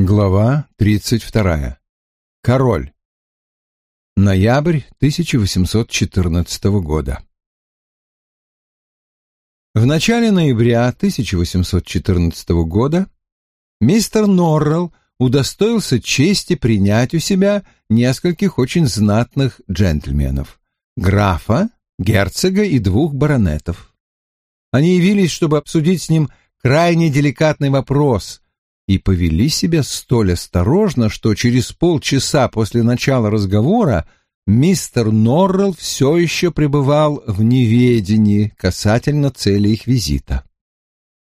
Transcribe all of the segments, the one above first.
Глава 32. Король. Ноябрь 1814 года. В начале ноября 1814 года мистер Норрелл удостоился чести принять у себя нескольких очень знатных джентльменов — графа, герцога и двух баронетов. Они явились, чтобы обсудить с ним крайне деликатный вопрос — и повели себя столь осторожно, что через полчаса после начала разговора мистер Норрелл все еще пребывал в неведении касательно цели их визита.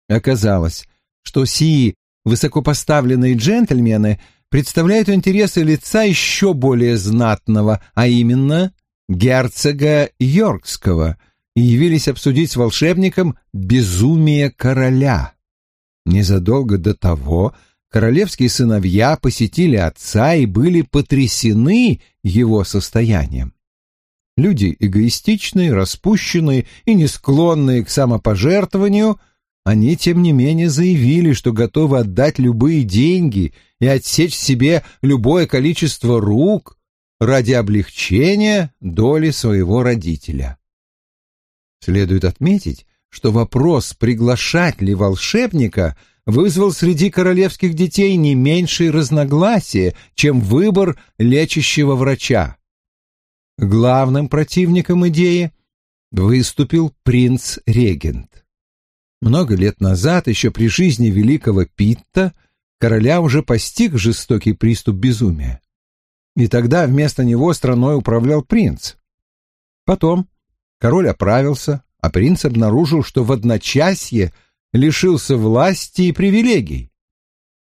Оказалось, что сии высокопоставленные джентльмены представляют интересы лица еще более знатного, а именно герцога Йоркского, и явились обсудить с волшебником безумие короля. Незадолго до того королевские сыновья посетили отца и были потрясены его состоянием. Люди эгоистичные, распущенные и не склонные к самопожертвованию, они, тем не менее, заявили, что готовы отдать любые деньги и отсечь себе любое количество рук ради облегчения доли своего родителя. Следует отметить, что вопрос, приглашать ли волшебника, вызвал среди королевских детей не меньшее разногласие, чем выбор лечащего врача. Главным противником идеи выступил принц-регент. Много лет назад, еще при жизни великого Питта, короля уже постиг жестокий приступ безумия. И тогда вместо него страной управлял принц. Потом король оправился, а принц обнаружил, что в одночасье лишился власти и привилегий.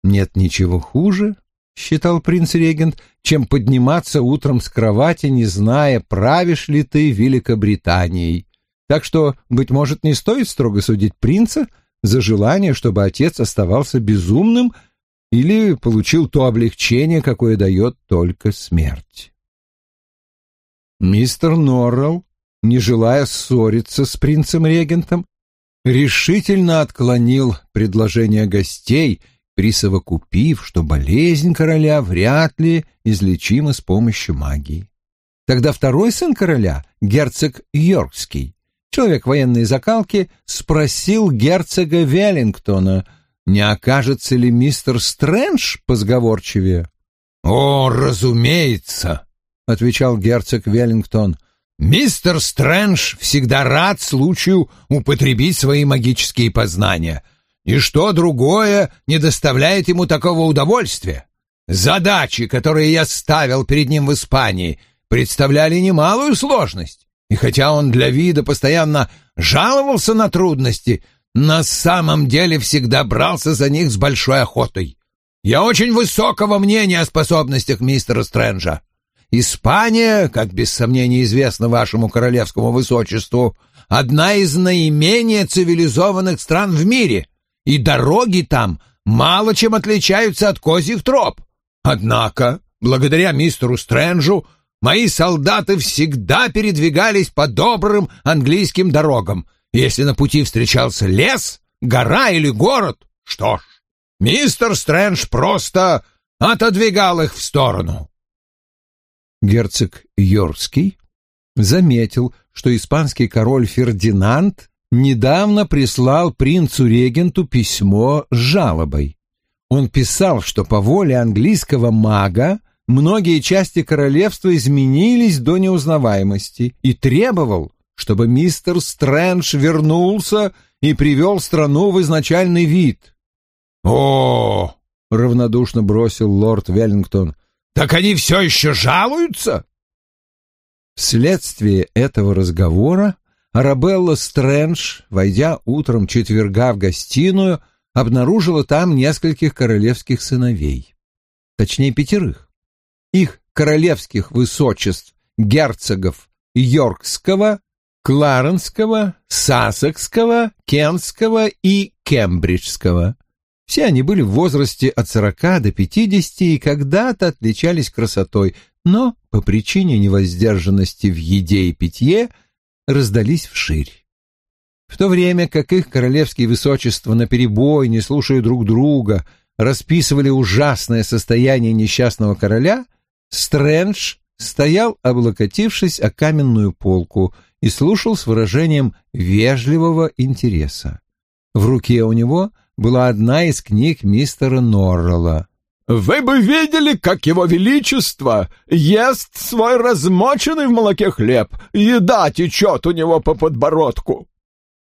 «Нет ничего хуже», — считал принц-регент, «чем подниматься утром с кровати, не зная, правишь ли ты Великобританией. Так что, быть может, не стоит строго судить принца за желание, чтобы отец оставался безумным или получил то облегчение, какое дает только смерть». Мистер Норрелл не желая ссориться с принцем-регентом, решительно отклонил предложение гостей, присовокупив, что болезнь короля вряд ли излечима с помощью магии. Тогда второй сын короля, герцог Йоркский, человек военной закалки, спросил герцога Веллингтона, не окажется ли мистер Стрэндж позговорчивее. «О, разумеется!» — отвечал герцог Веллингтон — Мистер Стрэндж всегда рад случаю употребить свои магические познания. Ничто другое не доставляет ему такого удовольствия. Задачи, которые я ставил перед ним в Испании, представляли немалую сложность. И хотя он для вида постоянно жаловался на трудности, на самом деле всегда брался за них с большой охотой. Я очень высокого мнения о способностях мистера Стрэнджа. Испания, как без сомнения известно вашему королевскому высочеству, одна из наименее цивилизованных стран в мире, и дороги там мало чем отличаются от козьих троп. Однако, благодаря мистеру Стрэнджу, мои солдаты всегда передвигались по добрым английским дорогам. Если на пути встречался лес, гора или город, что ж, мистер Стрэндж просто отодвигал их в сторону герцог Йоркский, заметил, что испанский король Фердинанд недавно прислал принцу-регенту письмо с жалобой. Он писал, что по воле английского мага многие части королевства изменились до неузнаваемости и требовал, чтобы мистер Стрэндж вернулся и привел страну в изначальный вид. «О!» — равнодушно бросил лорд Веллингтон. Так они все еще жалуются? Вследствие этого разговора Арабелла Стрэндж, войдя утром четверга в гостиную, обнаружила там нескольких королевских сыновей. Точнее, пятерых. Их королевских высочеств герцогов Йоркского, Кларенского, Сассекского, Кентского и Кембриджского. Все они были в возрасте от сорока до пятидесяти и когда-то отличались красотой, но по причине невоздержанности в еде и питье раздались вширь. В то время как их королевские высочества наперебой, не слушая друг друга, расписывали ужасное состояние несчастного короля, Стрэндж стоял, облокотившись о каменную полку, и слушал с выражением вежливого интереса. В руке у него была одна из книг мистера Норрелла. «Вы бы видели, как его величество ест свой размоченный в молоке хлеб, еда течет у него по подбородку!»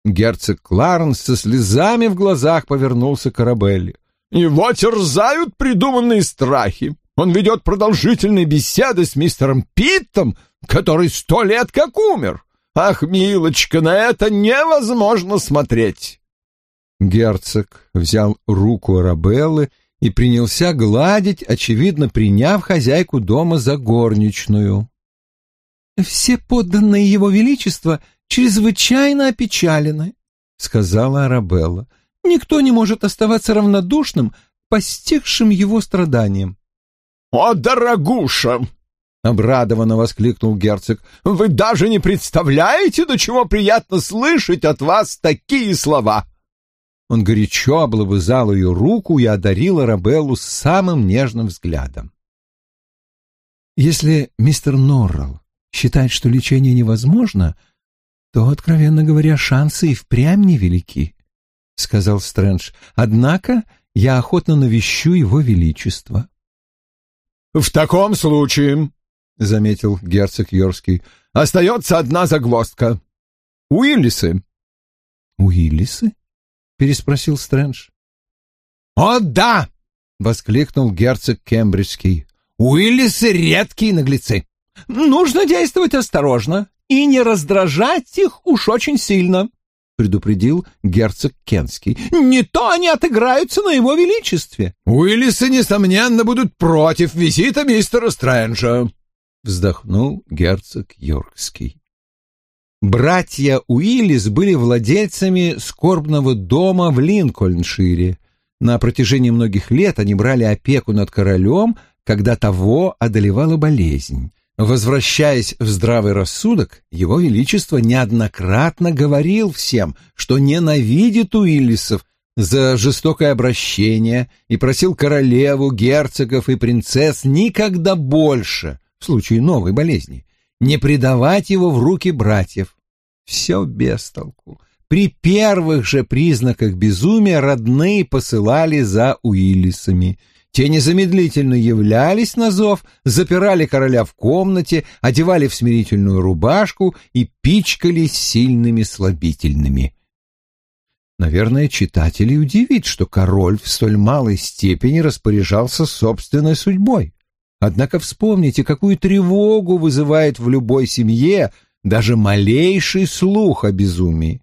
Герцог Кларенс со слезами в глазах повернулся к Арабелле. «Его терзают придуманные страхи. Он ведет продолжительные беседы с мистером Питтом, который сто лет как умер. Ах, милочка, на это невозможно смотреть!» Герцог взял руку Арабеллы и принялся гладить, очевидно, приняв хозяйку дома за горничную. «Все подданные его величества чрезвычайно опечалены», — сказала Арабелла. «Никто не может оставаться равнодушным постигшим его страданиям». «О, дорогуша!» — обрадованно воскликнул герцог. «Вы даже не представляете, до чего приятно слышать от вас такие слова!» Он горячо облобызал ее руку и одарил Арабеллу самым нежным взглядом. «Если мистер Норрелл считает, что лечение невозможно, то, откровенно говоря, шансы и впрямь невелики», — сказал Стрэндж. «Однако я охотно навещу его величество». «В таком случае», — заметил герцог Йорский, — «остается одна загвоздка. Уиллисы». «Уиллисы?» Переспросил Стрэндж. «О, да!» — воскликнул герцог Кембриджский. «Уиллисы — редкие наглецы. Нужно действовать осторожно и не раздражать их уж очень сильно», — предупредил герцог Кенский. «Не то они отыграются на его величестве». «Уиллисы, несомненно, будут против визита мистера Стрэнджа», — вздохнул герцог Йоркский. Братья Уиллис были владельцами скорбного дома в Линкольншире. На протяжении многих лет они брали опеку над королем, когда того одолевала болезнь. Возвращаясь в здравый рассудок, его величество неоднократно говорил всем, что ненавидит Уиллисов за жестокое обращение и просил королеву, герцогов и принцесс никогда больше, в случае новой болезни, не предавать его в руки братьев. Все без толку. При первых же признаках безумия родные посылали за Уиллисами. Те незамедлительно являлись на зов, запирали короля в комнате, одевали в смирительную рубашку и пичкались сильными слабительными. Наверное, читателей удивит, что король в столь малой степени распоряжался собственной судьбой. Однако вспомните, какую тревогу вызывает в любой семье даже малейший слух о безумии.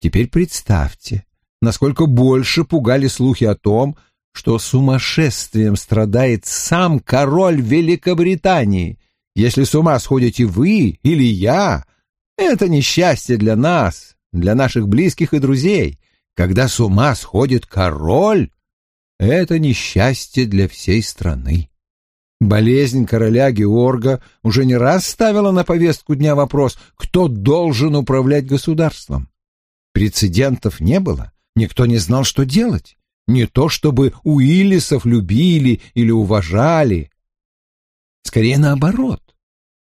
Теперь представьте, насколько больше пугали слухи о том, что сумасшествием страдает сам король Великобритании. Если с ума сходите вы или я, это несчастье для нас, для наших близких и друзей. Когда с ума сходит король, это несчастье для всей страны. Болезнь короля Георга уже не раз ставила на повестку дня вопрос, кто должен управлять государством. Прецедентов не было, никто не знал, что делать. Не то чтобы Уиллисов любили или уважали. Скорее наоборот.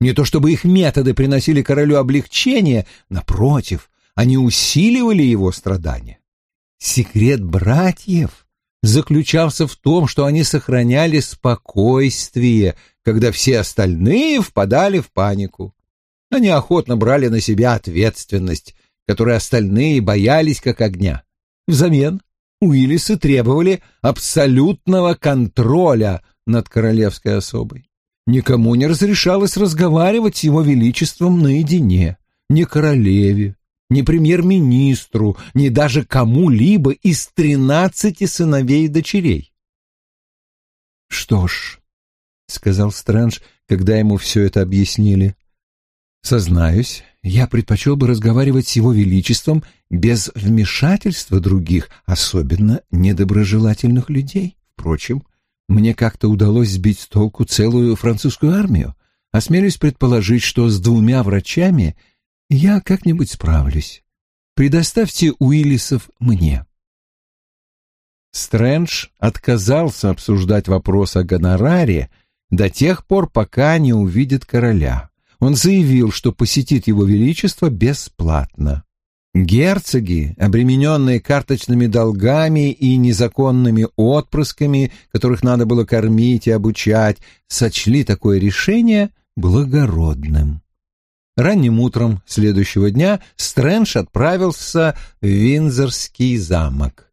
Не то чтобы их методы приносили королю облегчение, напротив, они усиливали его страдания. Секрет братьев заключался в том, что они сохраняли спокойствие, когда все остальные впадали в панику. Они охотно брали на себя ответственность, которой остальные боялись как огня. Взамен Уиллисы требовали абсолютного контроля над королевской особой. Никому не разрешалось разговаривать с его величеством наедине, ни королеве, ни премьер-министру, ни даже кому-либо из тринадцати сыновей и дочерей. «Что ж», — сказал Стрэндж, когда ему все это объяснили, — «сознаюсь, я предпочел бы разговаривать с его величеством без вмешательства других, особенно недоброжелательных людей. Впрочем, мне как-то удалось сбить с толку целую французскую армию. Осмелюсь предположить, что с двумя врачами — я как-нибудь справлюсь. Предоставьте Уиллисов мне. Стрэндж отказался обсуждать вопрос о гонораре до тех пор, пока не увидит короля. Он заявил, что посетит его величество бесплатно. Герцоги, обремененные карточными долгами и незаконными отпрысками, которых надо было кормить и обучать, сочли такое решение благородным. Ранним утром следующего дня Стрэндж отправился в Винзорский замок.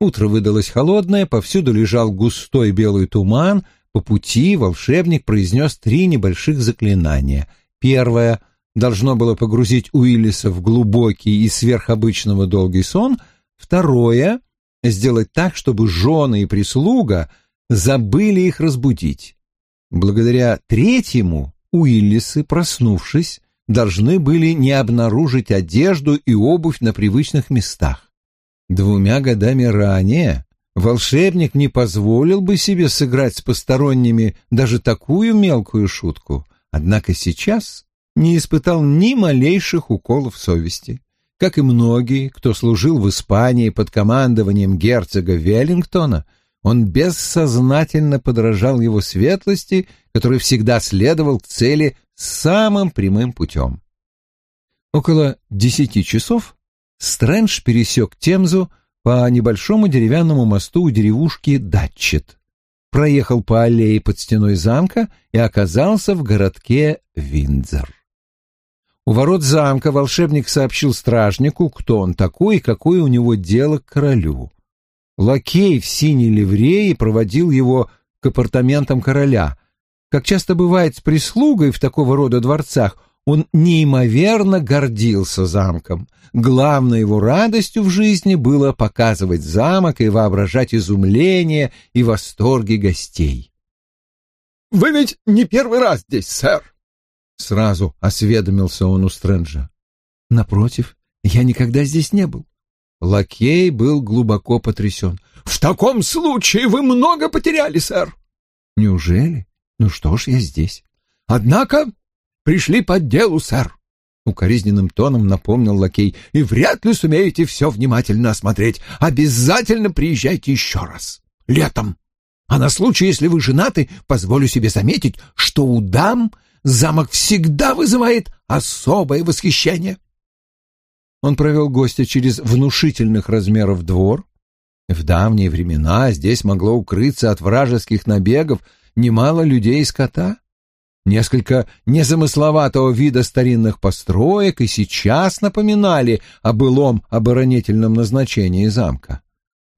Утро выдалось холодное, повсюду лежал густой белый туман, по пути волшебник произнес три небольших заклинания. Первое — должно было погрузить Уиллиса в глубокий и сверхобычного долгий сон, второе — сделать так, чтобы жены и прислуга забыли их разбудить. Благодаря третьему Уиллисы, проснувшись, должны были не обнаружить одежду и обувь на привычных местах. Двумя годами ранее волшебник не позволил бы себе сыграть с посторонними даже такую мелкую шутку, однако сейчас не испытал ни малейших уколов совести. Как и многие, кто служил в Испании под командованием герцога Веллингтона, он бессознательно подражал его светлости, который всегда следовал к цели самым прямым путем. Около десяти часов Стрэндж пересек Темзу по небольшому деревянному мосту у деревушки Датчет, проехал по аллее под стеной замка и оказался в городке Виндзор. У ворот замка волшебник сообщил стражнику, кто он такой и какое у него дело к королю. Лакей в синей ливреи проводил его к апартаментам короля. Как часто бывает с прислугой в такого рода дворцах, он неимоверно гордился замком. Главной его радостью в жизни было показывать замок и воображать изумление и восторги гостей. «Вы ведь не первый раз здесь, сэр!» Сразу осведомился он у Стрэнджа. Напротив, я никогда здесь не был. Лакей был глубоко потрясен. «В таком случае вы много потеряли, сэр!» «Неужели? Ну что ж, я здесь». «Однако пришли по делу, сэр!» Укоризненным тоном напомнил лакей. «И вряд ли сумеете все внимательно осмотреть. Обязательно приезжайте еще раз. Летом. А на случай, если вы женаты, позволю себе заметить, что у дам замок всегда вызывает особое восхищение. Он провел гостя через внушительных размеров двор. В давние времена здесь могло укрыться от вражеских набегов немало людей и скота. Несколько незамысловатого вида старинных построек и сейчас напоминали о былом оборонительном назначении замка.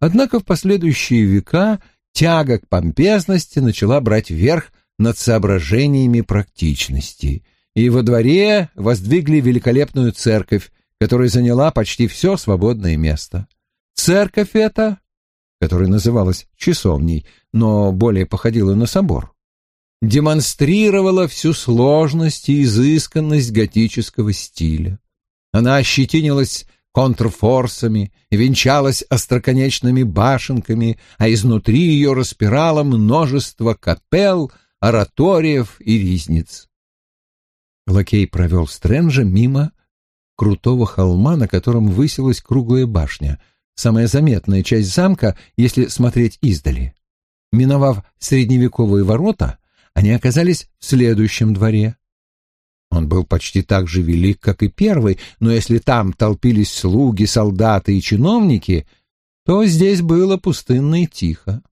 Однако в последующие века тяга к помпезности начала брать верх над соображениями практичности, и во дворе воздвигли великолепную церковь, которая заняла почти все свободное место. Церковь эта, которая называлась часовней, но более походила на собор, демонстрировала всю сложность и изысканность готического стиля. Она ощетинилась контрфорсами венчалась остроконечными башенками, а изнутри ее распирало множество капел — ораториев и ризниц. Лакей провел Стрэнджа мимо крутого холма, на котором высилась круглая башня, самая заметная часть замка, если смотреть издали. Миновав средневековые ворота, они оказались в следующем дворе. Он был почти так же велик, как и первый, но если там толпились слуги, солдаты и чиновники, то здесь было пустынно и тихо.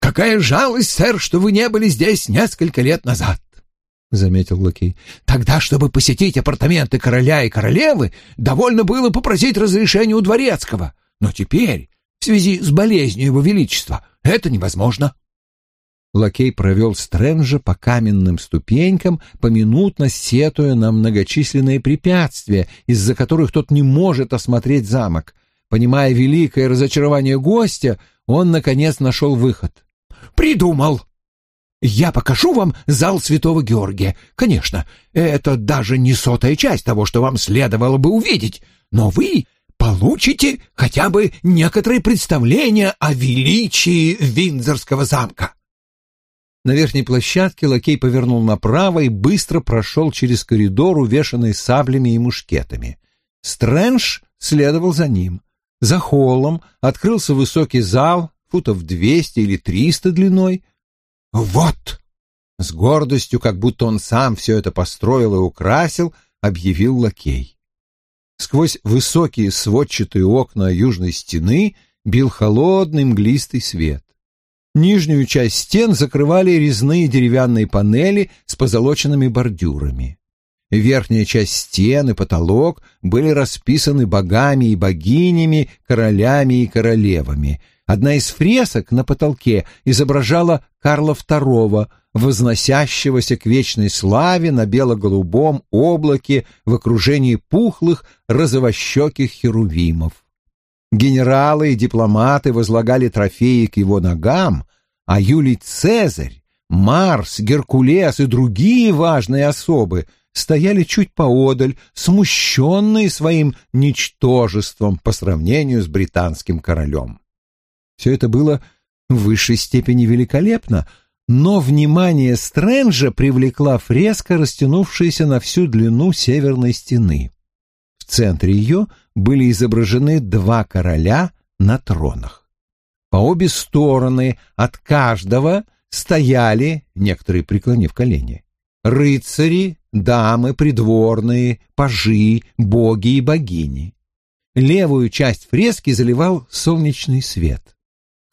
«Какая жалость, сэр, что вы не были здесь несколько лет назад!» — заметил лакей. «Тогда, чтобы посетить апартаменты короля и королевы, довольно было попросить разрешения у дворецкого. Но теперь, в связи с болезнью его величества, это невозможно». Лакей провел Стрэнджа по каменным ступенькам, поминутно сетуя на многочисленные препятствия, из-за которых тот не может осмотреть замок. Понимая великое разочарование гостя, он, наконец, нашел выход. Придумал. Я покажу вам зал Святого Георгия. Конечно, это даже не сотая часть того, что вам следовало бы увидеть, но вы получите хотя бы некоторые представления о величии Виндзорского замка. На верхней площадке лакей повернул направо и быстро прошел через коридор, увешанный саблями и мушкетами. Стрэндж следовал за ним. За холлом открылся высокий зал, футов двести или триста длиной. «Вот!» — с гордостью, как будто он сам все это построил и украсил, объявил лакей. Сквозь высокие сводчатые окна южной стены бил холодный мглистый свет. Нижнюю часть стен закрывали резные деревянные панели с позолоченными бордюрами. Верхняя часть стен и потолок были расписаны богами и богинями, королями и королевами. Одна из фресок на потолке изображала Карла II, возносящегося к вечной славе на бело-голубом облаке в окружении пухлых розовощеких херувимов. Генералы и дипломаты возлагали трофеи к его ногам, а Юлий Цезарь, Марс, Геркулес и другие важные особы стояли чуть поодаль, смущенные своим ничтожеством по сравнению с британским королем. Все это было в высшей степени великолепно, но внимание Стрэнджа привлекла фреска, растянувшаяся на всю длину северной стены. В центре ее были изображены два короля на тронах. По обе стороны от каждого стояли, некоторые преклонив колени, рыцари, дамы, придворные, пажи, боги и богини. Левую часть фрески заливал солнечный свет.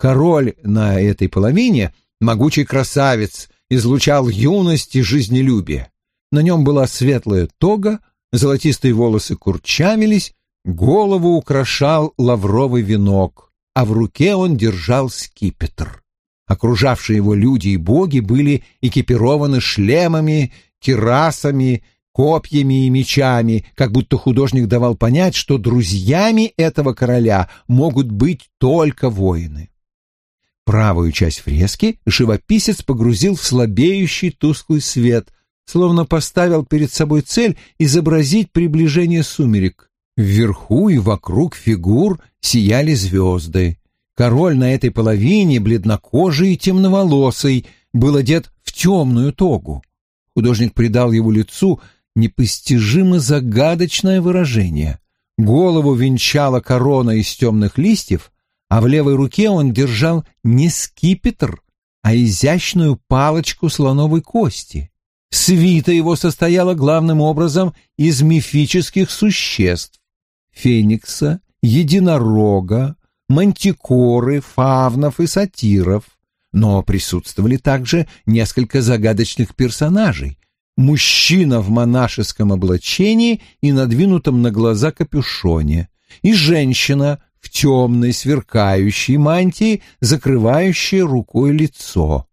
Король на этой половине, могучий красавец, излучал юность и жизнелюбие. На нем была светлая тога, золотистые волосы курчамились, голову украшал лавровый венок, а в руке он держал скипетр. Окружавшие его люди и боги были экипированы шлемами, кирасами, копьями и мечами, как будто художник давал понять, что друзьями этого короля могут быть только воины. Правую часть фрески живописец погрузил в слабеющий тусклый свет, словно поставил перед собой цель изобразить приближение сумерек. Вверху и вокруг фигур сияли звезды. Король на этой половине, бледнокожий и темноволосый, был одет в темную тогу. Художник придал его лицу непостижимо загадочное выражение. Голову венчала корона из темных листьев, а в левой руке он держал не скипетр, а изящную палочку слоновой кости. Свита его состояла главным образом из мифических существ — феникса, единорога, мантикоры, фавнов и сатиров, но присутствовали также несколько загадочных персонажей. Мужчина в монашеском облачении и надвинутом на глаза капюшоне, и женщина в темной сверкающей мантии, закрывающей рукой лицо.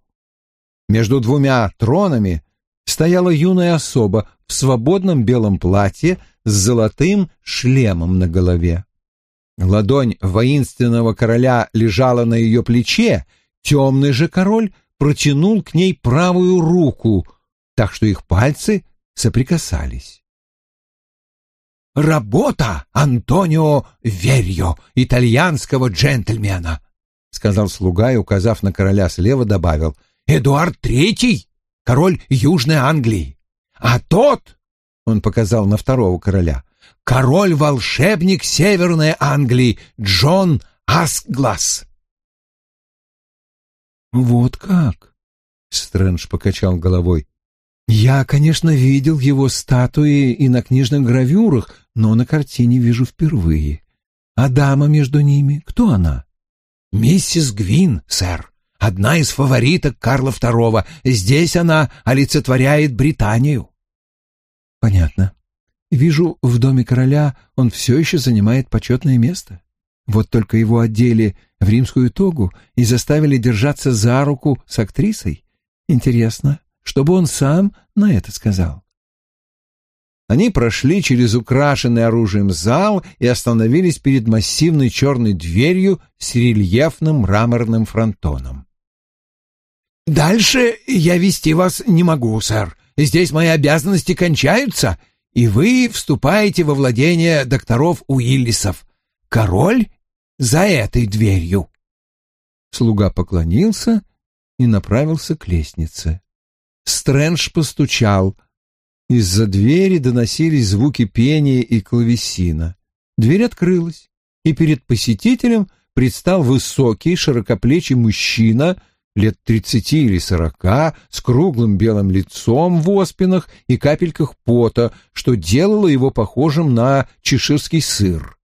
Между двумя тронами стояла юная особа в свободном белом платье с золотым шлемом на голове. Ладонь воинственного короля лежала на ее плече, темный же король протянул к ней правую руку, так что их пальцы соприкасались. «Работа Антонио Верьо, итальянского джентльмена», — сказал слуга и, указав на короля слева, добавил, «Эдуард Третий, король Южной Англии, а тот, — он показал на второго короля, король-волшебник Северной Англии Джон Асглас. «Вот как?» — Стрэндж покачал головой. «Я, конечно, видел его статуи и на книжных гравюрах, но на картине вижу впервые. А дама между ними, кто она?» «Миссис Гвин, сэр, одна из фавориток Карла II. Здесь она олицетворяет Британию». «Понятно. Вижу, в доме короля он все еще занимает почетное место. Вот только его одели в римскую тогу и заставили держаться за руку с актрисой. Интересно, чтобы он сам на это сказал. Они прошли через украшенный оружием зал и остановились перед массивной черной дверью с рельефным мраморным фронтоном. «Дальше я вести вас не могу, сэр. Здесь мои обязанности кончаются, и вы вступаете во владение докторов Уиллисов. Король за этой дверью. Слуга поклонился и направился к лестнице. Стрэндж постучал. Из-за двери доносились звуки пения и клавесина. Дверь открылась, и перед посетителем предстал высокий, широкоплечий мужчина лет тридцати или сорока, с круглым белым лицом в оспинах и капельках пота, что делало его похожим на чеширский сыр.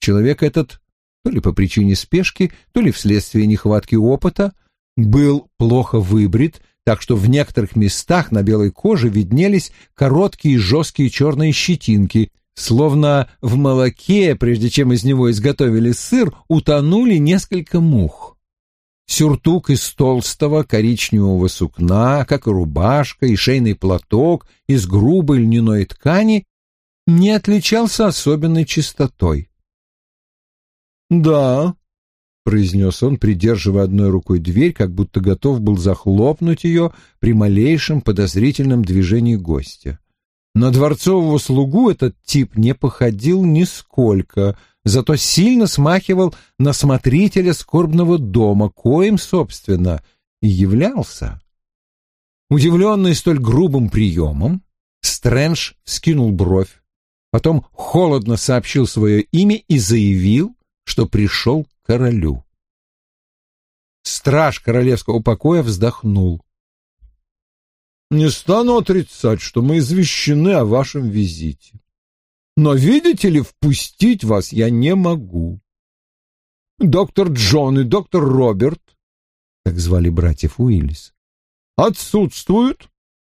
Человек этот, то ли по причине спешки, то ли вследствие нехватки опыта, был плохо выбрит, так что в некоторых местах на белой коже виднелись короткие жесткие черные щетинки, словно в молоке, прежде чем из него изготовили сыр, утонули несколько мух. Сюртук из толстого коричневого сукна, как и рубашка и шейный платок из грубой льняной ткани, не отличался особенной чистотой. «Да», — произнес он, придерживая одной рукой дверь, как будто готов был захлопнуть ее при малейшем подозрительном движении гостя. На дворцового слугу этот тип не походил нисколько, зато сильно смахивал на смотрителя скорбного дома, коим, собственно, и являлся. Удивленный столь грубым приемом, Стрэндж скинул бровь, потом холодно сообщил свое имя и заявил, что пришел королю. Страж королевского покоя вздохнул. «Не стану отрицать, что мы извещены о вашем визите. Но, видите ли, впустить вас я не могу. Доктор Джон и доктор Роберт, так звали братьев Уиллис, отсутствуют.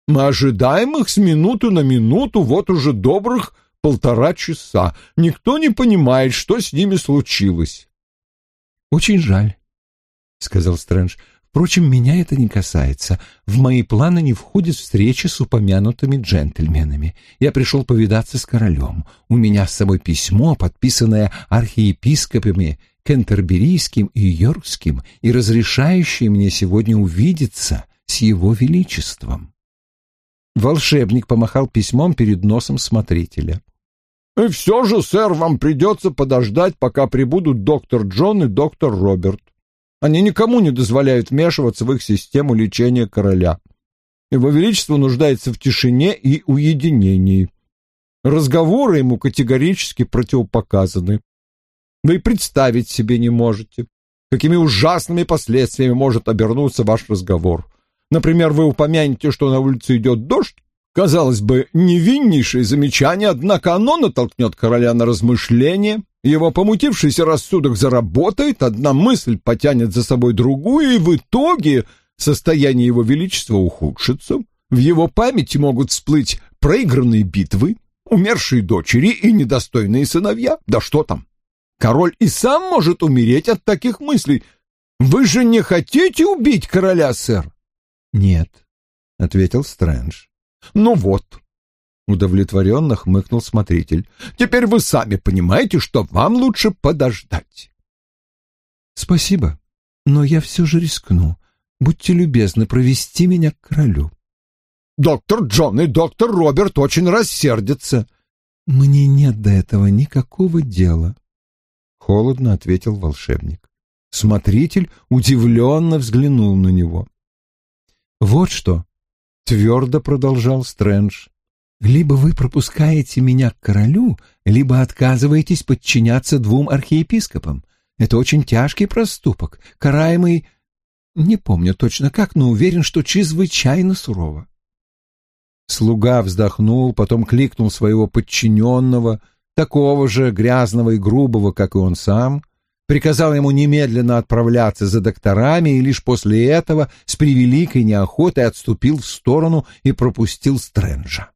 Мы ожидаем их с минуты на минуту вот уже добрых полтора часа. Никто не понимает, что с ними случилось. Очень жаль, сказал Стрэндж. Впрочем, меня это не касается. В мои планы не входит встреча с упомянутыми джентльменами. Я пришел повидаться с королем. У меня с собой письмо, подписанное архиепископами Кентерберийским и Йоркским и разрешающее мне сегодня увидеться с его величеством. Волшебник помахал письмом перед носом смотрителя. И все же, сэр, вам придется подождать, пока прибудут доктор Джон и доктор Роберт. Они никому не дозволяют вмешиваться в их систему лечения короля. Его Величество нуждается в тишине и уединении. Разговоры ему категорически противопоказаны. Вы представить себе не можете, какими ужасными последствиями может обернуться ваш разговор. Например, вы упомянете, что на улице идет дождь, Казалось бы, невиннейшее замечание, однако оно натолкнет короля на размышления, его помутившийся рассудок заработает, одна мысль потянет за собой другую, и в итоге состояние его величества ухудшится. В его памяти могут всплыть проигранные битвы, умершие дочери и недостойные сыновья. Да что там? Король и сам может умереть от таких мыслей. Вы же не хотите убить короля, сэр? Нет, ответил Стрэндж. Ну вот, удовлетворенно хмыкнул смотритель. Теперь вы сами понимаете, что вам лучше подождать. Спасибо, но я все же рискну. Будьте любезны провести меня к королю. Доктор Джон и доктор Роберт очень рассердятся. Мне нет до этого никакого дела, холодно ответил волшебник. Смотритель удивленно взглянул на него. Вот что, — твердо продолжал Стрэндж. «Либо вы пропускаете меня к королю, либо отказываетесь подчиняться двум архиепископам. Это очень тяжкий проступок, караемый... Не помню точно как, но уверен, что чрезвычайно сурово». Слуга вздохнул, потом кликнул своего подчиненного, такого же грязного и грубого, как и он сам, приказал ему немедленно отправляться за докторами и лишь после этого с превеликой неохотой отступил в сторону и пропустил Стрэнджа.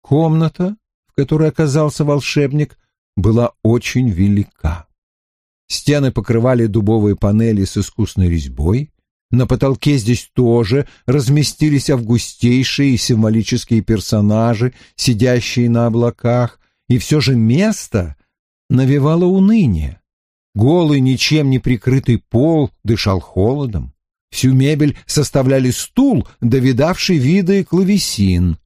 Комната, в которой оказался волшебник, была очень велика. Стены покрывали дубовые панели с искусной резьбой, на потолке здесь тоже разместились августейшие символические персонажи, сидящие на облаках, и все же место навевало уныние. Голый, ничем не прикрытый пол дышал холодом. Всю мебель составляли стул, довидавший виды клавесин.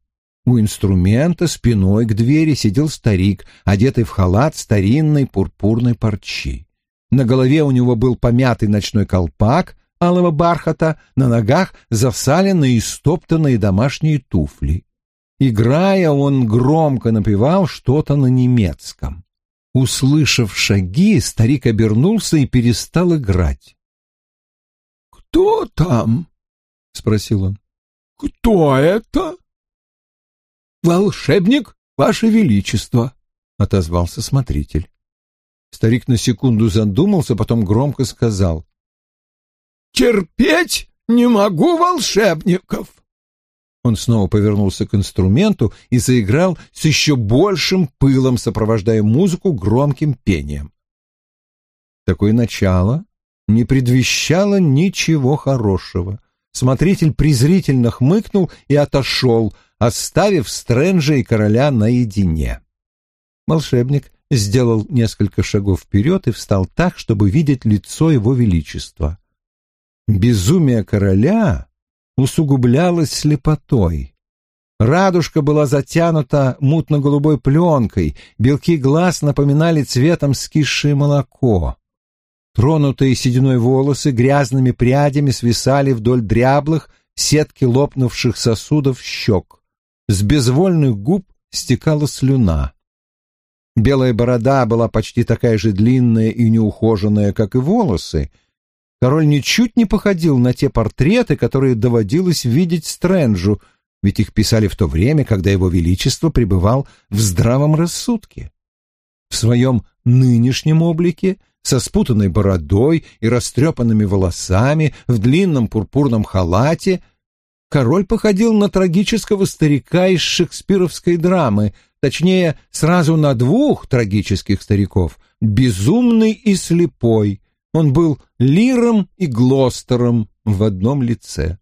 У инструмента спиной к двери сидел старик, одетый в халат старинной пурпурной парчи. На голове у него был помятый ночной колпак алого бархата, на ногах засаленные и стоптанные домашние туфли. Играя, он громко напевал что-то на немецком. Услышав шаги, старик обернулся и перестал играть. «Кто там?» — спросил он. «Кто это?» «Волшебник, ваше величество», — отозвался смотритель. Старик на секунду задумался, потом громко сказал. «Терпеть не могу волшебников!» Он снова повернулся к инструменту и заиграл с еще большим пылом, сопровождая музыку громким пением. Такое начало не предвещало ничего хорошего. Смотритель презрительно хмыкнул и отошел, оставив Стрэнджа и короля наедине. Волшебник сделал несколько шагов вперед и встал так, чтобы видеть лицо его величества. Безумие короля усугублялось слепотой. Радужка была затянута мутно-голубой пленкой, белки глаз напоминали цветом скисшее молоко. Тронутые сединой волосы грязными прядями свисали вдоль дряблых, сетки лопнувших сосудов щек. С безвольных губ стекала слюна. Белая борода была почти такая же длинная и неухоженная, как и волосы. Король ничуть не походил на те портреты, которые доводилось видеть Стрэнджу, ведь их писали в то время, когда его величество пребывал в здравом рассудке. В своем нынешнем облике, со спутанной бородой и растрепанными волосами, в длинном пурпурном халате — король походил на трагического старика из шекспировской драмы, точнее, сразу на двух трагических стариков, безумный и слепой. Он был Лиром и Глостером в одном лице.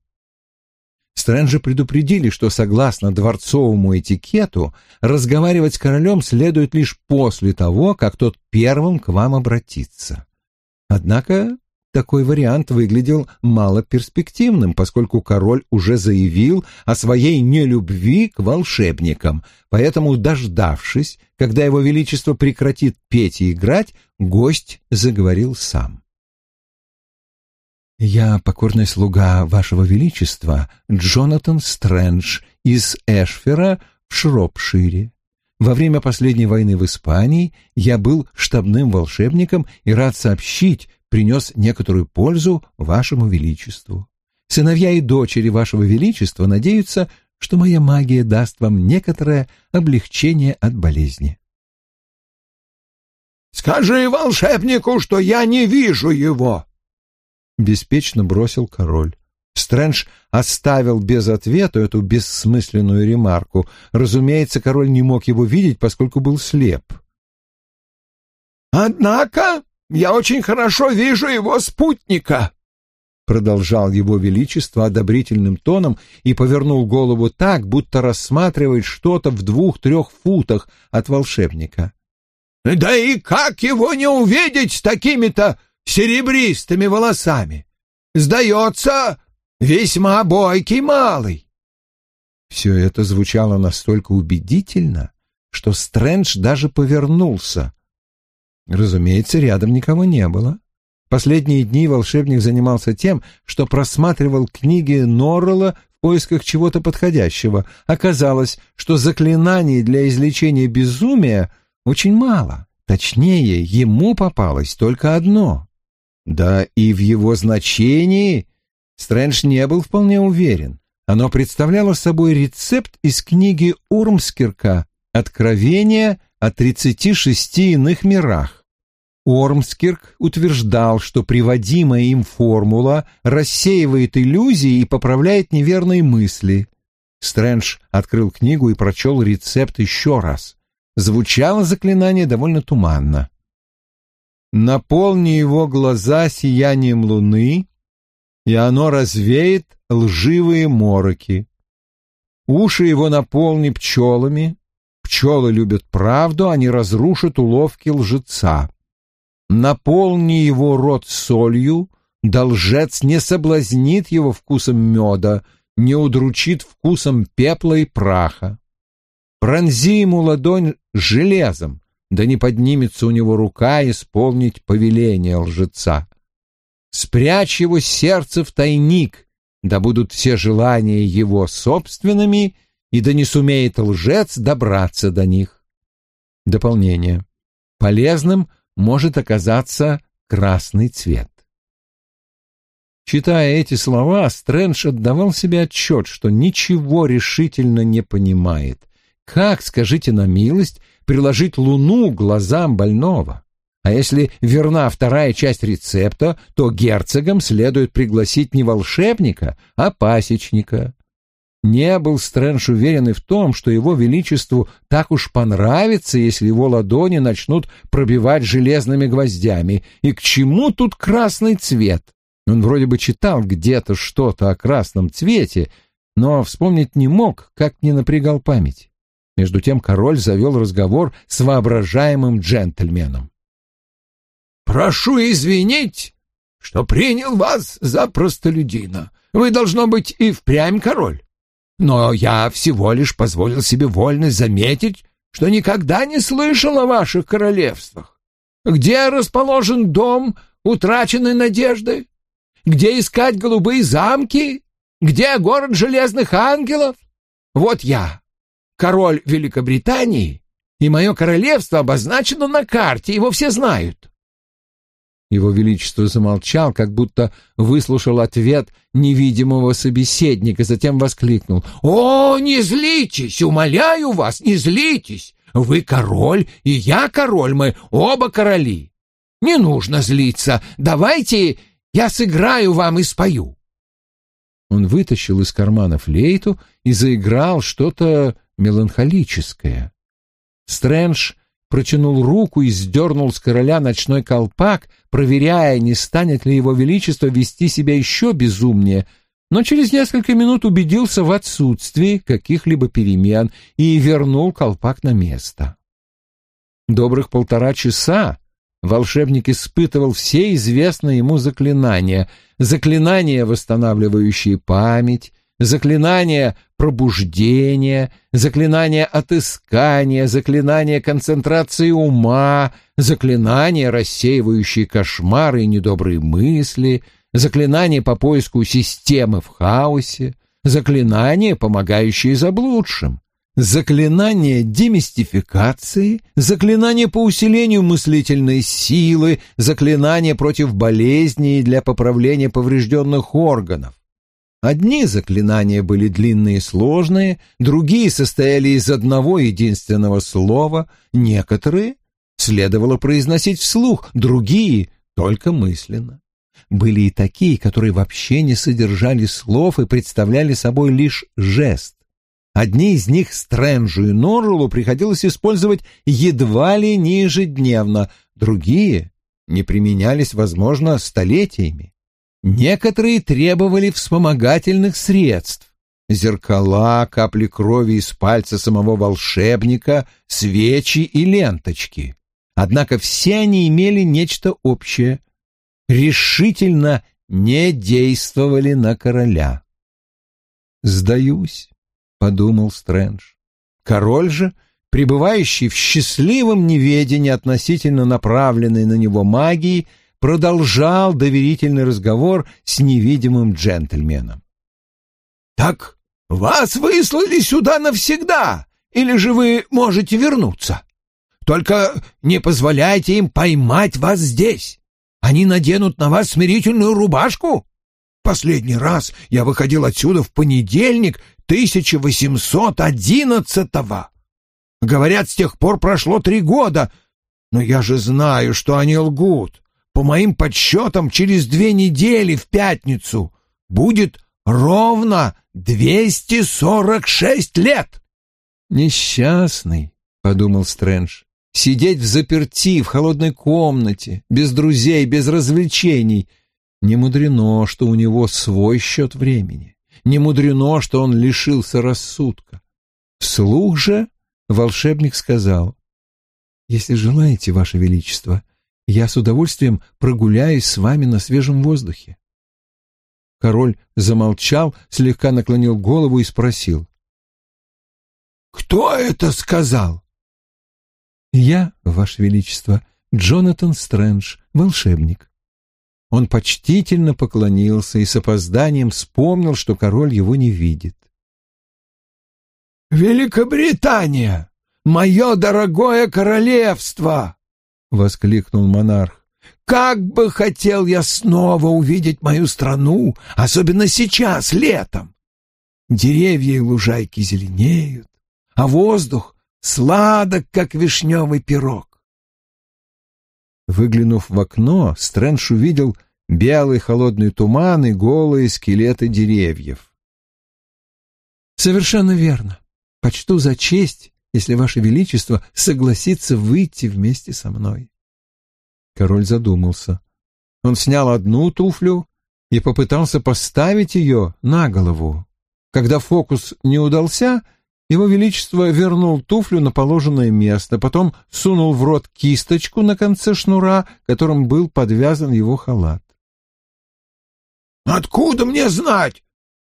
Стрэнджи предупредили, что согласно дворцовому этикету разговаривать с королем следует лишь после того, как тот первым к вам обратится. Однако такой вариант выглядел малоперспективным, поскольку король уже заявил о своей нелюбви к волшебникам, поэтому, дождавшись, когда его величество прекратит петь и играть, гость заговорил сам. «Я покорный слуга вашего величества, Джонатан Стрэндж из Эшфера в Шропшире. Во время последней войны в Испании я был штабным волшебником и рад сообщить, принес некоторую пользу вашему величеству. Сыновья и дочери вашего величества надеются, что моя магия даст вам некоторое облегчение от болезни. «Скажи волшебнику, что я не вижу его!» Беспечно бросил король. Стрэндж оставил без ответа эту бессмысленную ремарку. Разумеется, король не мог его видеть, поскольку был слеп. «Однако я очень хорошо вижу его спутника!» Продолжал его величество одобрительным тоном и повернул голову так, будто рассматривает что-то в двух-трех футах от волшебника. «Да и как его не увидеть с такими-то серебристыми волосами? Сдается, весьма бойкий малый!» Все это звучало настолько убедительно, что Стрэндж даже повернулся. Разумеется, рядом никого не было. Последние дни волшебник занимался тем, что просматривал книги Норрелла в поисках чего-то подходящего. Оказалось, что заклинаний для излечения безумия очень мало. Точнее, ему попалось только одно. Да и в его значении Стрэндж не был вполне уверен. Оно представляло собой рецепт из книги Урмскирка «Откровение о 36 иных мирах. Ормскирк утверждал, что приводимая им формула рассеивает иллюзии и поправляет неверные мысли. Стрэндж открыл книгу и прочел рецепт еще раз. Звучало заклинание довольно туманно. «Наполни его глаза сиянием луны, и оно развеет лживые мороки. Уши его наполни пчелами, Пчелы любят правду, они разрушат уловки лжеца. Наполни его рот солью, да лжец не соблазнит его вкусом меда, не удручит вкусом пепла и праха. Пронзи ему ладонь железом, да не поднимется у него рука исполнить повеление лжеца. Спрячь его сердце в тайник, да будут все желания его собственными и да не сумеет лжец добраться до них. Дополнение. полезным может оказаться красный цвет. Читая эти слова, Стрэндж отдавал себе отчет, что ничего решительно не понимает. Как, скажите на милость, приложить луну глазам больного? А если верна вторая часть рецепта, то герцогам следует пригласить не волшебника, а пасечника. Не был Стрэндж уверен и в том, что его величеству так уж понравится, если его ладони начнут пробивать железными гвоздями. И к чему тут красный цвет? Он вроде бы читал где-то что-то о красном цвете, но вспомнить не мог, как не напрягал память. Между тем король завел разговор с воображаемым джентльменом. «Прошу извинить, что принял вас за простолюдина. Вы, должно быть, и впрямь король. Но я всего лишь позволил себе вольность заметить, что никогда не слышал о ваших королевствах. Где расположен дом утраченной надежды? Где искать голубые замки? Где город железных ангелов? Вот я, король Великобритании, и мое королевство обозначено на карте, его все знают. Его Величество замолчал, как будто выслушал ответ невидимого собеседника, затем воскликнул. «О, не злитесь! Умоляю вас, не злитесь! Вы король, и я король, мы оба короли! Не нужно злиться, давайте я сыграю вам и спою!» Он вытащил из кармана флейту и заиграл что-то меланхолическое. Стрэндж протянул руку и сдернул с короля ночной колпак, проверяя, не станет ли его величество вести себя еще безумнее, но через несколько минут убедился в отсутствии каких-либо перемен и вернул колпак на место. Добрых полтора часа волшебник испытывал все известные ему заклинания, заклинания, восстанавливающие память, заклинание пробуждения, заклинание отыскания, заклинание концентрации ума, заклинание, рассеивающее кошмары и недобрые мысли, заклинание по поиску системы в хаосе, заклинание, помогающее заблудшим, заклинание демистификации, заклинание по усилению мыслительной силы, заклинание против болезней для поправления поврежденных органов, Одни заклинания были длинные и сложные, другие состояли из одного единственного слова, некоторые следовало произносить вслух, другие — только мысленно. Были и такие, которые вообще не содержали слов и представляли собой лишь жест. Одни из них Стрэнджу и Норреллу приходилось использовать едва ли не ежедневно, другие не применялись, возможно, столетиями. Некоторые требовали вспомогательных средств. Зеркала, капли крови из пальца самого волшебника, свечи и ленточки. Однако все они имели нечто общее. Решительно не действовали на короля. «Сдаюсь», — подумал Стрэндж. Король же, пребывающий в счастливом неведении относительно направленной на него магии, — продолжал доверительный разговор с невидимым джентльменом. «Так вас выслали сюда навсегда, или же вы можете вернуться? Только не позволяйте им поймать вас здесь. Они наденут на вас смирительную рубашку. Последний раз я выходил отсюда в понедельник 1811-го. Говорят, с тех пор прошло три года, но я же знаю, что они лгут. По моим подсчетам, через две недели в пятницу будет ровно двести сорок шесть лет. Несчастный, подумал Стрэндж, сидеть в заперти в холодной комнате, без друзей, без развлечений. Не мудрено, что у него свой счет времени. Не мудрено, что он лишился рассудка. Вслух же волшебник сказал, «Если желаете, Ваше Величество, я с удовольствием прогуляюсь с вами на свежем воздухе. Король замолчал, слегка наклонил голову и спросил. «Кто это сказал?» «Я, Ваше Величество, Джонатан Стрэндж, волшебник». Он почтительно поклонился и с опозданием вспомнил, что король его не видит. «Великобритания! Мое дорогое королевство!» Воскликнул монарх. «Как бы хотел я снова увидеть мою страну, особенно сейчас, летом! Деревья и лужайки зеленеют, а воздух сладок, как вишневый пирог. Выглянув в окно, Стрэндж увидел белый холодный туман и голые скелеты деревьев. «Совершенно верно. Почту за честь, если Ваше Величество согласится выйти вместе со мной». Король задумался. Он снял одну туфлю и попытался поставить ее на голову. Когда фокус не удался, его Величество вернул туфлю на положенное место, потом сунул в рот кисточку на конце шнура, которым был подвязан его халат. «Откуда мне знать,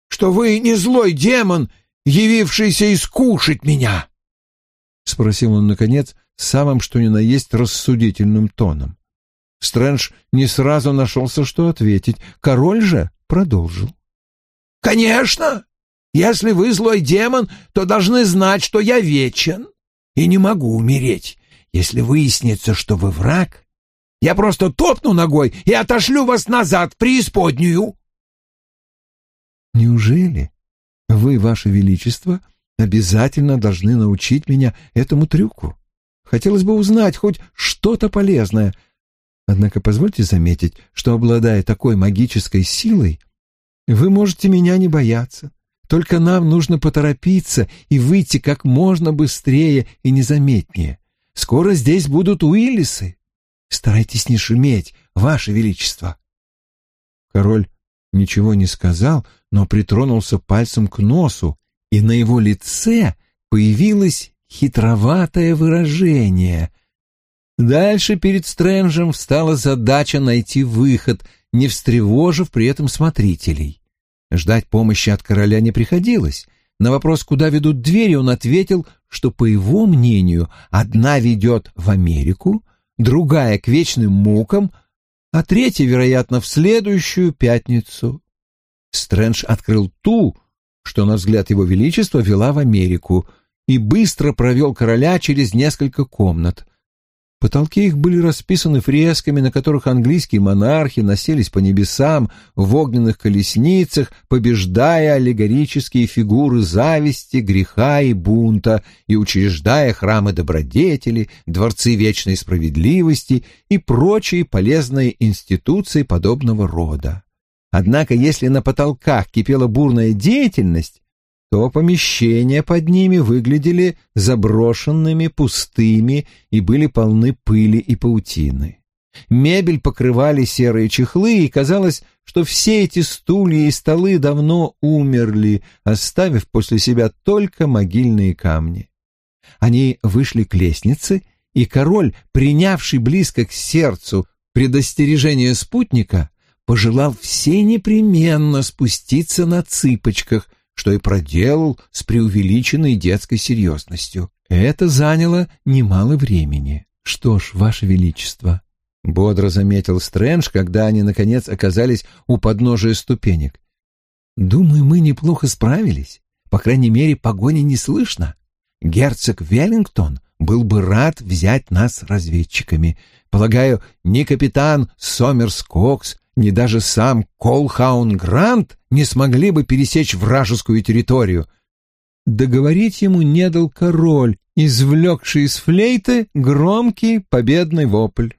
что вы не злой демон, явившийся искушать меня?» — спросил он, наконец, самым что ни на есть рассудительным тоном. Стрэндж не сразу нашелся, что ответить. Король же продолжил. «Конечно! Если вы злой демон, то должны знать, что я вечен и не могу умереть. Если выяснится, что вы враг, я просто топну ногой и отошлю вас назад в преисподнюю. Неужели вы, ваше величество, обязательно должны научить меня этому трюку? Хотелось бы узнать хоть что-то полезное. Однако позвольте заметить, что, обладая такой магической силой, вы можете меня не бояться. Только нам нужно поторопиться и выйти как можно быстрее и незаметнее. Скоро здесь будут Уиллисы. Старайтесь не шуметь, Ваше Величество. Король ничего не сказал, но притронулся пальцем к носу, и на его лице появилось хитроватое выражение. Дальше перед Стрэнджем встала задача найти выход, не встревожив при этом смотрителей. Ждать помощи от короля не приходилось. На вопрос, куда ведут двери, он ответил, что, по его мнению, одна ведет в Америку, другая — к вечным мукам, а третья, вероятно, в следующую пятницу. Стрэндж открыл ту, что, на взгляд его величества, вела в Америку, и быстро провел короля через несколько комнат. Потолки их были расписаны фресками, на которых английские монархи носились по небесам в огненных колесницах, побеждая аллегорические фигуры зависти, греха и бунта и учреждая храмы добродетели, дворцы вечной справедливости и прочие полезные институции подобного рода. Однако, если на потолках кипела бурная деятельность, то помещения под ними выглядели заброшенными, пустыми и были полны пыли и паутины. Мебель покрывали серые чехлы, и казалось, что все эти стулья и столы давно умерли, оставив после себя только могильные камни. Они вышли к лестнице, и король, принявший близко к сердцу предостережение спутника, пожелал все непременно спуститься на цыпочках, что и проделал с преувеличенной детской серьезностью. Это заняло немало времени. Что ж, Ваше Величество, — бодро заметил Стрэндж, когда они, наконец, оказались у подножия ступенек. «Думаю, мы неплохо справились. По крайней мере, погони не слышно. Герцог Веллингтон был бы рад взять нас разведчиками. Полагаю, ни капитан Сомерс Кокс, ни даже сам Колхаун Грант не смогли бы пересечь вражескую территорию. Договорить ему не дал король, извлекший из флейты громкий победный вопль.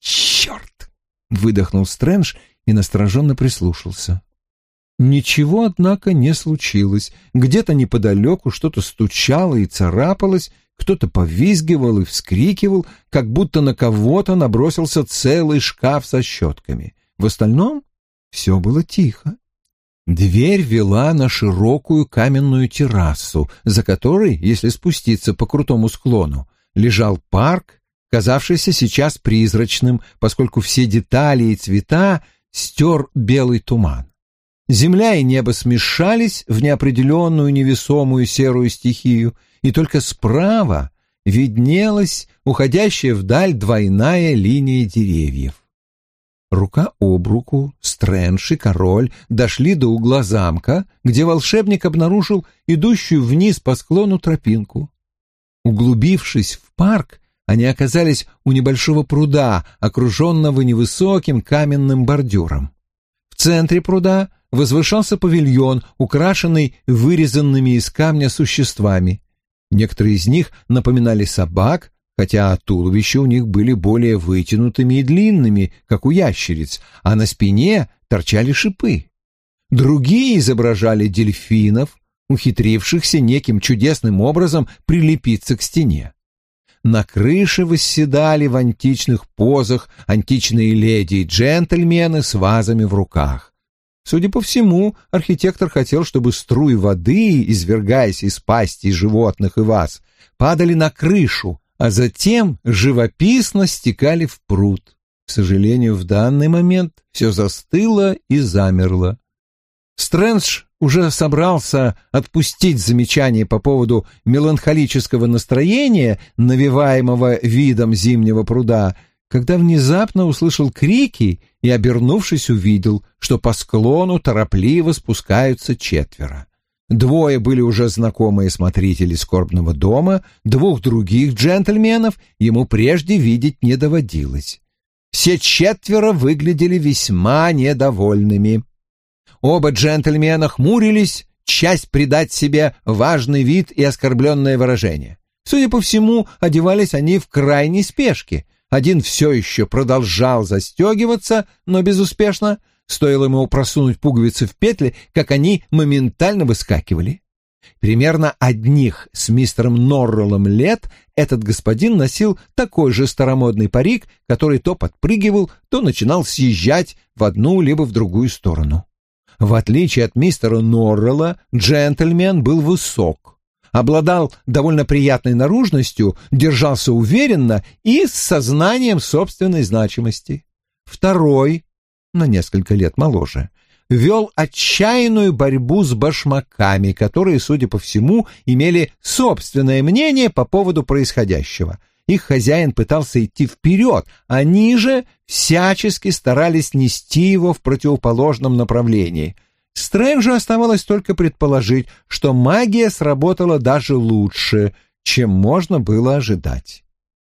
«Черт!» — выдохнул Стрэндж и настороженно прислушался. Ничего, однако, не случилось. Где-то неподалеку что-то стучало и царапалось, кто-то повизгивал и вскрикивал, как будто на кого-то набросился целый шкаф со щетками. В остальном все было тихо. Дверь вела на широкую каменную террасу, за которой, если спуститься по крутому склону, лежал парк, казавшийся сейчас призрачным, поскольку все детали и цвета стер белый туман. Земля и небо смешались в неопределенную невесомую серую стихию, и только справа виднелась уходящая вдаль двойная линия деревьев. Рука об руку Стрэндж и король дошли до угла замка, где волшебник обнаружил идущую вниз по склону тропинку. Углубившись в парк, они оказались у небольшого пруда, окруженного невысоким каменным бордюром. В центре пруда возвышался павильон, украшенный вырезанными из камня существами. Некоторые из них напоминали собак, хотя туловища у них были более вытянутыми и длинными, как у ящериц, а на спине торчали шипы. Другие изображали дельфинов, ухитрившихся неким чудесным образом прилепиться к стене. На крыше восседали в античных позах античные леди и джентльмены с вазами в руках. Судя по всему, архитектор хотел, чтобы струи воды, извергаясь из пасти животных и ваз, падали на крышу, а затем живописно стекали в пруд. К сожалению, в данный момент все застыло и замерло. Стрэндж уже собрался отпустить замечание по поводу меланхолического настроения, навеваемого видом зимнего пруда, когда внезапно услышал крики и, обернувшись, увидел, что по склону торопливо спускаются четверо. Двое были уже знакомые смотрители скорбного дома, двух других джентльменов ему прежде видеть не доводилось. Все четверо выглядели весьма недовольными. Оба джентльмена хмурились, часть придать себе важный вид и оскорбленное выражение. Судя по всему, одевались они в крайней спешке. Один все еще продолжал застегиваться, но безуспешно. Стоило ему просунуть пуговицы в петли, как они моментально выскакивали. Примерно одних с мистером Норреллом лет этот господин носил такой же старомодный парик, который то подпрыгивал, то начинал съезжать в одну либо в другую сторону. В отличие от мистера Норрелла, джентльмен был высок, обладал довольно приятной наружностью, держался уверенно и с сознанием собственной значимости. Второй, на несколько лет моложе, вел отчаянную борьбу с башмаками, которые, судя по всему, имели собственное мнение по поводу происходящего — их хозяин пытался идти вперед, они же всячески старались нести его в противоположном направлении. Стрэнджу оставалось только предположить, что магия сработала даже лучше, чем можно было ожидать.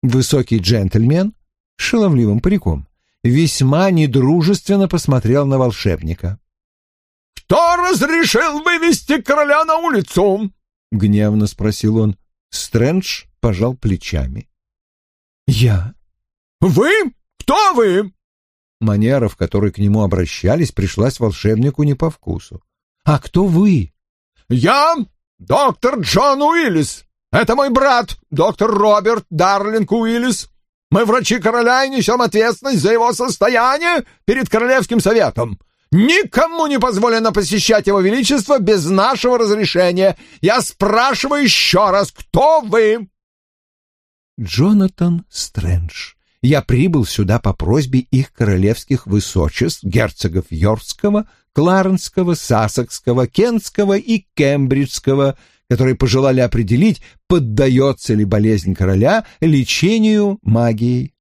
Высокий джентльмен с шаловливым париком весьма недружественно посмотрел на волшебника. «Кто разрешил вывести короля на улицу?» — гневно спросил он. Стрэндж пожал плечами. «Я». «Вы? Кто вы?» Манера, в которой к нему обращались, пришлась волшебнику не по вкусу. «А кто вы?» «Я доктор Джон Уиллис. Это мой брат, доктор Роберт Дарлинг Уиллис. Мы врачи короля и несем ответственность за его состояние перед Королевским советом. Никому не позволено посещать его величество без нашего разрешения. Я спрашиваю еще раз, кто вы?» Джонатан Стрэндж. Я прибыл сюда по просьбе их королевских высочеств, герцогов Йоркского, Кларенского, Сассекского, Кентского и Кембриджского, которые пожелали определить, поддается ли болезнь короля лечению магией.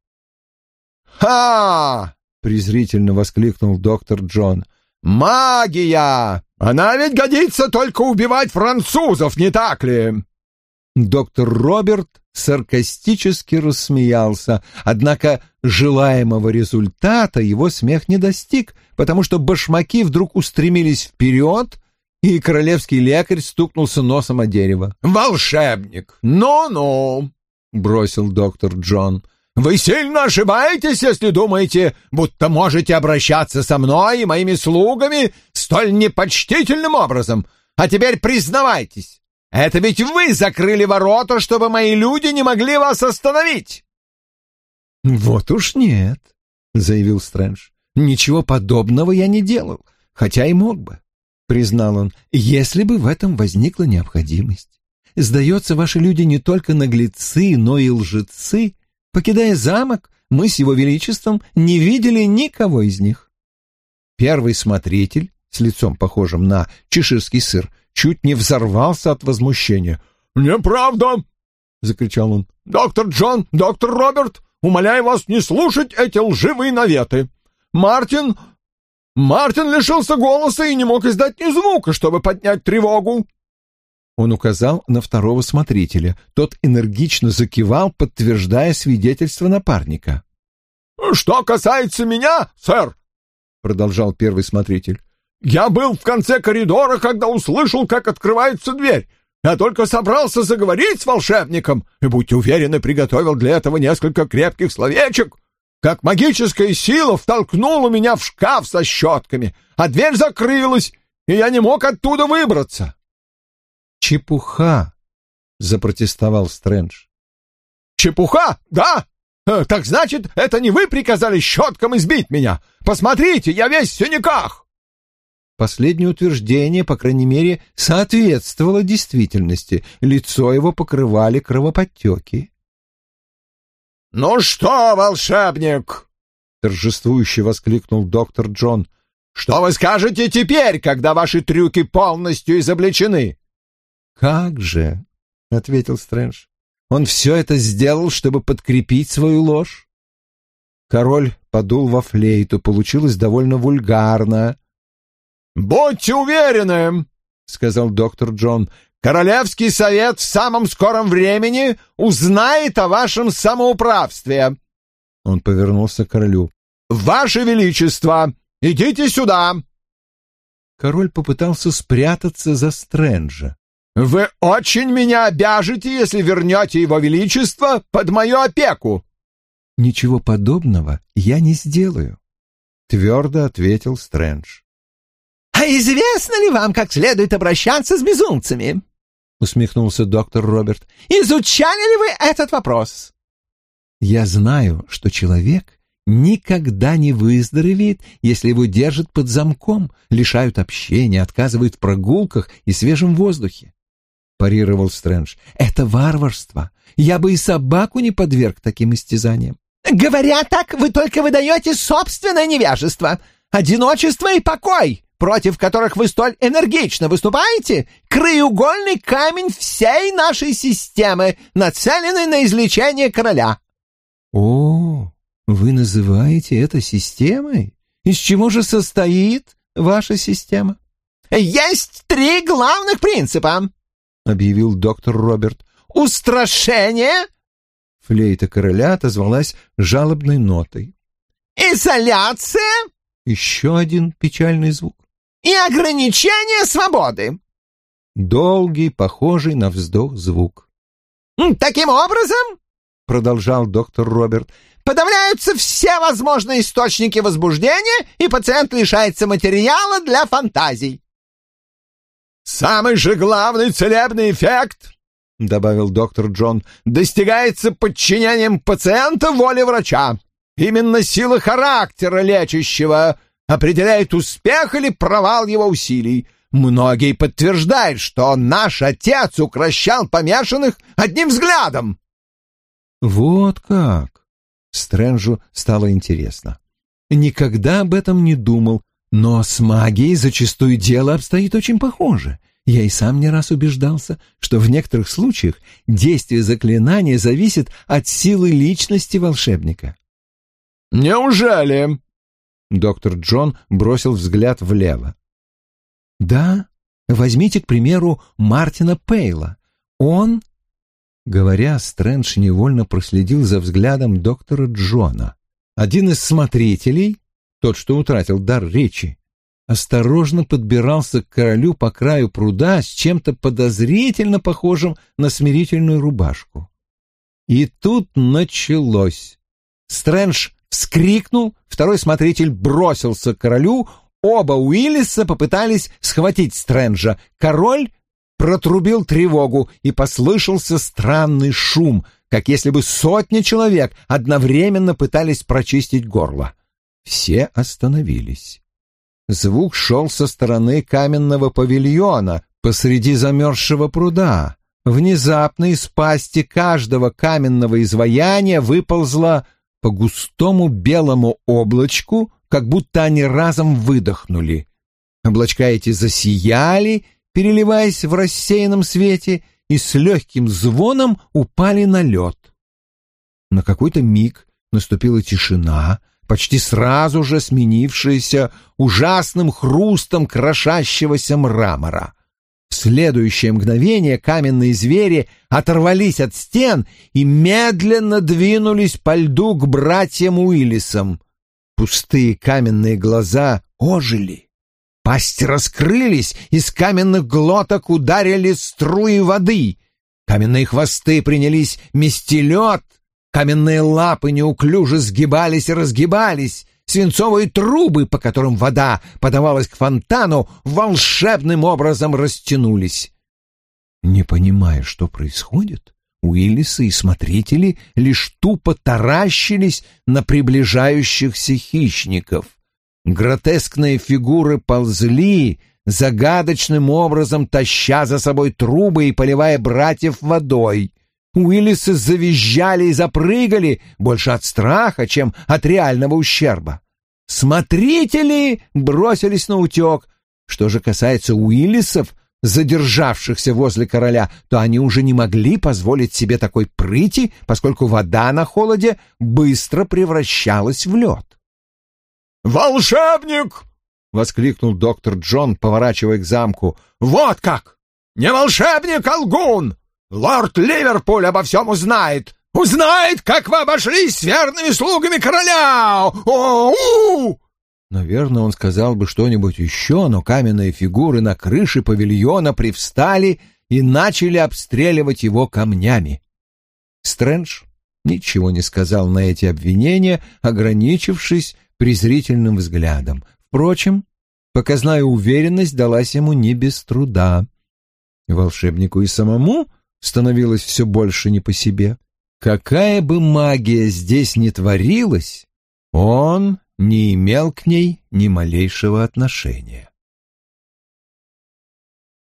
«Ха!» — презрительно воскликнул доктор Джон. «Магия! Она ведь годится только убивать французов, не так ли?» Доктор Роберт саркастически рассмеялся, однако желаемого результата его смех не достиг, потому что башмаки вдруг устремились вперед, и королевский лекарь стукнулся носом о дерево. «Волшебник! Ну-ну!» — бросил доктор Джон. «Вы сильно ошибаетесь, если думаете, будто можете обращаться со мной и моими слугами столь непочтительным образом. А теперь признавайтесь, это ведь вы закрыли ворота, чтобы мои люди не могли вас остановить!» «Вот уж нет», — заявил Стрэндж. «Ничего подобного я не делал, хотя и мог бы», — признал он, — «если бы в этом возникла необходимость. Сдается, ваши люди не только наглецы, но и лжецы. Покидая замок, мы с его величеством не видели никого из них». Первый смотритель, с лицом похожим на чеширский сыр, чуть не взорвался от возмущения. «Неправда!» — закричал он. «Доктор Джон, доктор Роберт, умоляю вас не слушать эти лживые наветы. Мартин... Мартин лишился голоса и не мог издать ни звука, чтобы поднять тревогу». Он указал на второго смотрителя. Тот энергично закивал, подтверждая свидетельство напарника. «Что касается меня, сэр», — продолжал первый смотритель, — «я был в конце коридора, когда услышал, как открывается дверь. Я только собрался заговорить с волшебником и, будьте уверены, приготовил для этого несколько крепких словечек, как магическая сила втолкнула меня в шкаф со щетками, а дверь закрылась, и я не мог оттуда выбраться. «Чепуха!» — запротестовал Стрэндж. «Чепуха? Да! Э, так значит, это не вы приказали щеткам избить меня? Посмотрите, я весь в синяках!» Последнее утверждение, по крайней мере, соответствовало действительности. Лицо его покрывали кровоподтеки. «Ну что, волшебник?» — торжествующе воскликнул доктор Джон. «Что вы скажете теперь, когда ваши трюки полностью изобличены?» «Как же!» — ответил Стрэндж. «Он все это сделал, чтобы подкрепить свою ложь?» Король подул во флейту. Получилось довольно вульгарно. «Будьте уверены!» — сказал доктор Джон. «Королевский совет в самом скором времени узнает о вашем самоуправстве!» Он повернулся к королю. «Ваше Величество, идите сюда!» Король попытался спрятаться за Стрэнджа. «Вы очень меня обяжете, если вернете его величество под мою опеку!» «Ничего подобного я не сделаю», — твердо ответил Стрэндж. «А известно ли вам, как следует обращаться с безумцами?» — усмехнулся доктор Роберт. «Изучали ли вы этот вопрос?» «Я знаю, что человек никогда не выздоровеет, если его держат под замком, лишают общения, отказывают в прогулках и свежем воздухе парировал Стрэндж. «Это варварство. Я бы и собаку не подверг таким истязаниям». «Говоря так, вы только выдаете собственное невежество, одиночество и покой, против которых вы столь энергично выступаете, краеугольный камень всей нашей системы, нацеленный на излечение короля». «О, вы называете это системой? Из чего же состоит ваша система?» «Есть три главных принципа», — объявил доктор Роберт. «Устрашение!» Флейта короля отозвалась жалобной нотой. «Изоляция!» Еще один печальный звук. «И ограничение свободы!» Долгий, похожий на вздох звук. «Таким образом, — продолжал доктор Роберт, — подавляются все возможные источники возбуждения, и пациент лишается материала для фантазий. «Самый же главный целебный эффект, — добавил доктор Джон, — достигается подчинением пациента воле врача. Именно сила характера лечащего определяет успех или провал его усилий. Многие подтверждают, что наш отец укращал помешанных одним взглядом». «Вот как!» Стрэнджу стало интересно. «Никогда об этом не думал, но с магией зачастую дело обстоит очень похоже. Я и сам не раз убеждался, что в некоторых случаях действие заклинания зависит от силы личности волшебника. «Неужели?» Доктор Джон бросил взгляд влево. «Да, возьмите, к примеру, Мартина Пейла. Он...» Говоря, Стрэндж невольно проследил за взглядом доктора Джона. Один из смотрителей тот, что утратил дар речи, осторожно подбирался к королю по краю пруда с чем-то подозрительно похожим на смирительную рубашку. И тут началось. Стрэндж вскрикнул, второй смотритель бросился к королю, оба Уиллиса попытались схватить Стрэнджа. Король протрубил тревогу, и послышался странный шум, как если бы сотни человек одновременно пытались прочистить горло. Все остановились. Звук шел со стороны каменного павильона посреди замерзшего пруда. Внезапно из пасти каждого каменного изваяния выползла по густому белому облачку, как будто они разом выдохнули. Облачка эти засияли, переливаясь в рассеянном свете, и с легким звоном упали на лед. На какой-то миг наступила тишина, почти сразу же сменившееся ужасным хрустом крошащегося мрамора. В следующее мгновение каменные звери оторвались от стен и медленно двинулись по льду к братьям Уиллисам. Пустые каменные глаза ожили. Пасти раскрылись, из каменных глоток ударили струи воды. Каменные хвосты принялись мести лед, каменные лапы неуклюже сгибались и разгибались, свинцовые трубы, по которым вода подавалась к фонтану, волшебным образом растянулись. Не понимая, что происходит, Уиллисы и смотрители лишь тупо таращились на приближающихся хищников. Гротескные фигуры ползли, загадочным образом таща за собой трубы и поливая братьев водой. Уиллисы завизжали и запрыгали, больше от страха, чем от реального ущерба. Смотрители бросились на утек. Что же касается Уиллисов, задержавшихся возле короля, то они уже не могли позволить себе такой прыти, поскольку вода на холоде быстро превращалась в лед. «Волшебник!» — воскликнул доктор Джон, поворачивая к замку. «Вот как! Не волшебник, а лгун! Лорд Ливерпуль обо всем узнает! Узнает, как вы обошлись с верными слугами короля! О-у!» Наверное, он сказал бы что-нибудь еще, но каменные фигуры на крыше павильона привстали и начали обстреливать его камнями. Стрэндж ничего не сказал на эти обвинения, ограничившись презрительным взглядом. Впрочем, показная уверенность далась ему не без труда. Волшебнику и самому становилось все больше не по себе. Какая бы магия здесь ни творилась, он не имел к ней ни малейшего отношения.